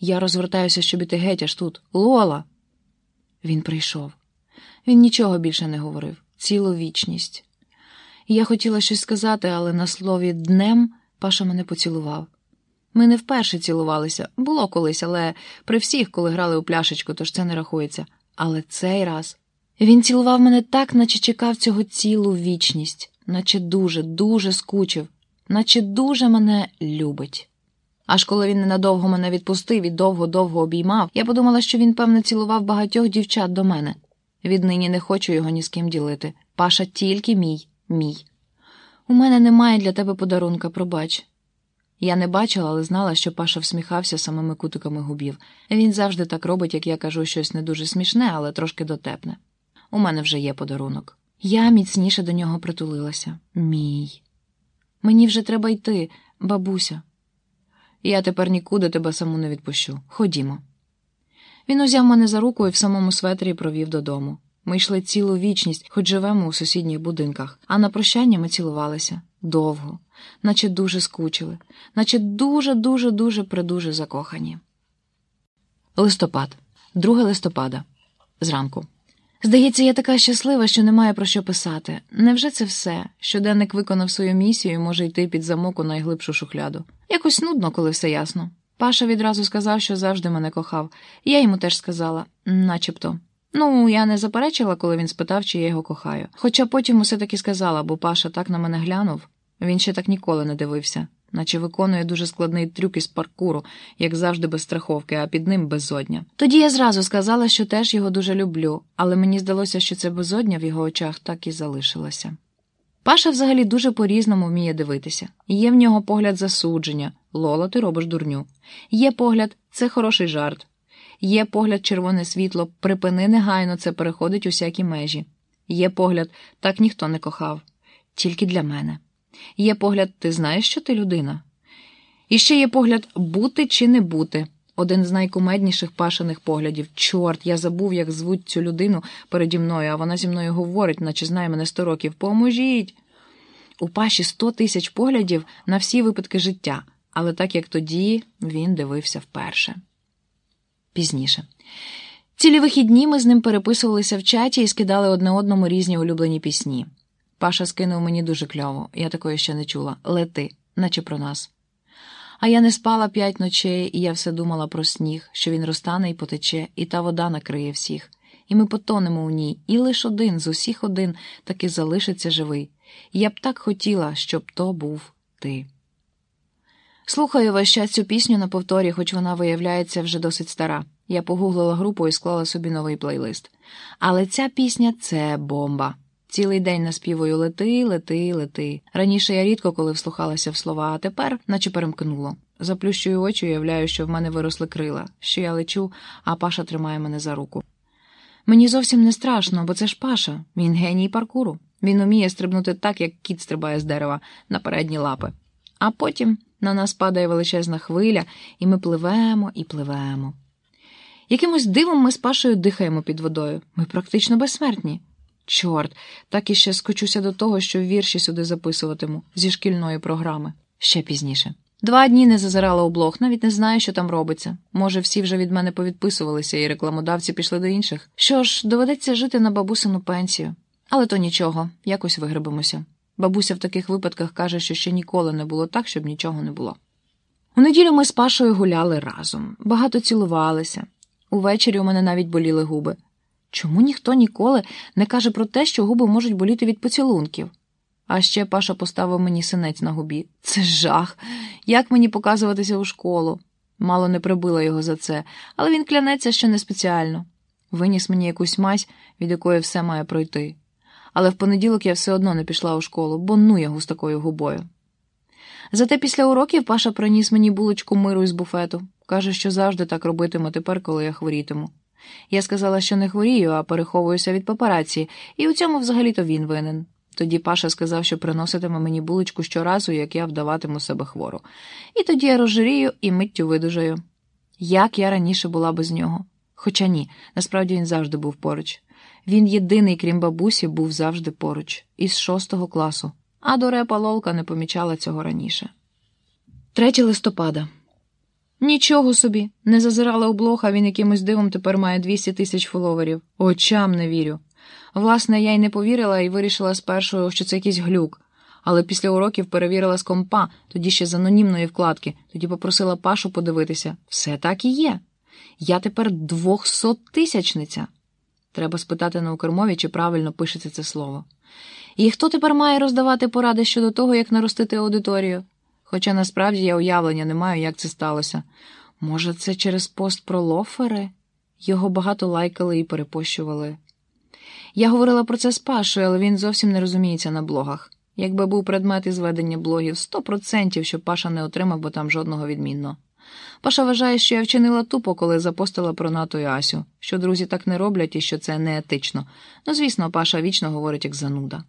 Я розвертаюся, щоб іти геть аж тут. Лола. Він прийшов. Він нічого більше не говорив, цілу вічність. Я хотіла щось сказати, але на слові днем Паша мене поцілував. Ми не вперше цілувалися, було колись, але при всіх, коли грали у пляшечку, тож це не рахується. Але цей раз він цілував мене так, наче чекав цього цілу вічність, наче дуже, дуже скучив, наче дуже мене любить. Аж коли він ненадовго мене відпустив і довго-довго обіймав, я подумала, що він, певно, цілував багатьох дівчат до мене. Віднині не хочу його ні з ким ділити. Паша тільки мій, мій. У мене немає для тебе подарунка, пробач. Я не бачила, але знала, що Паша всміхався самими кутиками губів. Він завжди так робить, як я кажу щось не дуже смішне, але трошки дотепне. У мене вже є подарунок. Я міцніше до нього притулилася. Мій. Мені вже треба йти, бабуся. Я тепер нікуди тебе саму не відпущу. Ходімо. Він узяв мене за руку і в самому светрі провів додому. Ми йшли цілу вічність, хоч живемо у сусідніх будинках, а на прощання ми цілувалися довго, наче дуже скучили, наче дуже, дуже, дуже придуже закохані. Листопад, 2 листопада. Зранку. Здається, я така щаслива, що немає про що писати. Невже це все? Щоденник виконав свою місію і може йти під замок у найглибшу шухляду. Якось нудно, коли все ясно. Паша відразу сказав, що завжди мене кохав, я йому теж сказала, начебто. Ну, я не заперечила, коли він спитав, чи я його кохаю. Хоча потім усе таки сказала, бо Паша так на мене глянув, він ще так ніколи не дивився, наче виконує дуже складний трюк із паркуру, як завжди без страховки, а під ним безодня. Тоді я зразу сказала, що теж його дуже люблю, але мені здалося, що це безодня в його очах так і залишилася. Паша взагалі дуже по-різному вміє дивитися. Є в нього погляд засудження Лола, ти робиш дурню. Є погляд, це хороший жарт. Є погляд, червоне світло, припини негайно, це переходить усякі межі. Є погляд, так ніхто не кохав, тільки для мене. Є погляд, ти знаєш, що ти людина. І ще є погляд бути чи не бути. Один з найкумедніших пашаних поглядів. Чорт, я забув, як звуть цю людину переді мною, а вона зі мною говорить, наче знає мене сто років. Поможіть! У паші сто тисяч поглядів на всі випадки життя, але так як тоді він дивився вперше. Пізніше. Цілі вихідні ми з ним переписувалися в чаті і скидали одне одному різні улюблені пісні. Паша скинув мені дуже кльово, я такої ще не чула. Лети, наче про нас. А я не спала п'ять ночей, і я все думала про сніг, що він розтане і потече, і та вода накриє всіх. І ми потонемо у ній, і лиш один з усіх один таки залишиться живий. Я б так хотіла, щоб то був ти. Слухаю весь час цю пісню на повторі, хоч вона виявляється вже досить стара. Я погуглила групу і склала собі новий плейлист. Але ця пісня це бомба. Цілий день наспівую лети, лети, лети. Раніше я рідко коли вслухалася в слова, а тепер, наче перемкнуло. Заплющую очі уявляю, що в мене виросли крила, що я лечу, а Паша тримає мене за руку. Мені зовсім не страшно, бо це ж Паша, він геній паркуру. Він уміє стрибнути так, як кіт стрибає з дерева на передні лапи. А потім на нас падає величезна хвиля, і ми пливемо і пливемо. Якимось дивом ми з Пашою дихаємо під водою. Ми практично безсмертні. Чорт, так іще скочуся до того, що вірші сюди записуватиму зі шкільної програми. Ще пізніше. Два дні не зазирала у блог, навіть не знаю, що там робиться. Може, всі вже від мене повідписувалися, і рекламодавці пішли до інших. Що ж, доведеться жити на бабусину пенсію. Але то нічого, якось вигребемося. Бабуся в таких випадках каже, що ще ніколи не було так, щоб нічого не було. У неділю ми з Пашою гуляли разом, багато цілувалися. Увечері у мене навіть боліли губи. Чому ніхто ніколи не каже про те, що губи можуть боліти від поцілунків? А ще Паша поставив мені синець на губі. Це жах. Як мені показуватися у школу? Мало не прибила його за це, але він клянеться, що не спеціально. Виніс мені якусь мазь, від якої все має пройти. Але в понеділок я все одно не пішла у школу, бо ну його з такою губою. Зате після уроків Паша приніс мені булочку миру із буфету. Каже, що завжди так робитиме тепер, коли я хворітиму. Я сказала, що не хворію, а переховуюся від папараці, і у цьому взагалі-то він винен. Тоді Паша сказав, що приноситиме мені булочку щоразу, як я вдаватиму себе хвору. І тоді я розжирію і миттю видужаю. Як я раніше була без нього? Хоча ні, насправді він завжди був поруч. Він єдиний, крім бабусі, був завжди поруч, із шостого класу, а дорепа Лолка не помічала цього раніше. 3 листопада. Нічого собі, не зазирала у блог, він якимось дивом тепер має 200 тисяч фоловерів. Очам не вірю. Власне, я й не повірила і вирішила спершу, що це якийсь глюк. Але після уроків перевірила з компа, тоді ще з анонімної вкладки, тоді попросила Пашу подивитися. Все так і є. Я тепер двохсоттисячниця. Треба спитати на Укрмові, чи правильно пишеться це слово. І хто тепер має роздавати поради щодо того, як наростити аудиторію? Хоча насправді я уявлення не маю, як це сталося. Може, це через пост про лофери? Його багато лайкали і перепощували. Я говорила про це з Пашою, але він зовсім не розуміється на блогах. Якби був предмет із ведення блогів, сто процентів, що Паша не отримав, бо там жодного відмінно. Паша вважає, що я вчинила тупо, коли запостила про НАТО і Асю, що друзі так не роблять і що це неетично. Ну, звісно, Паша вічно говорить як зануда.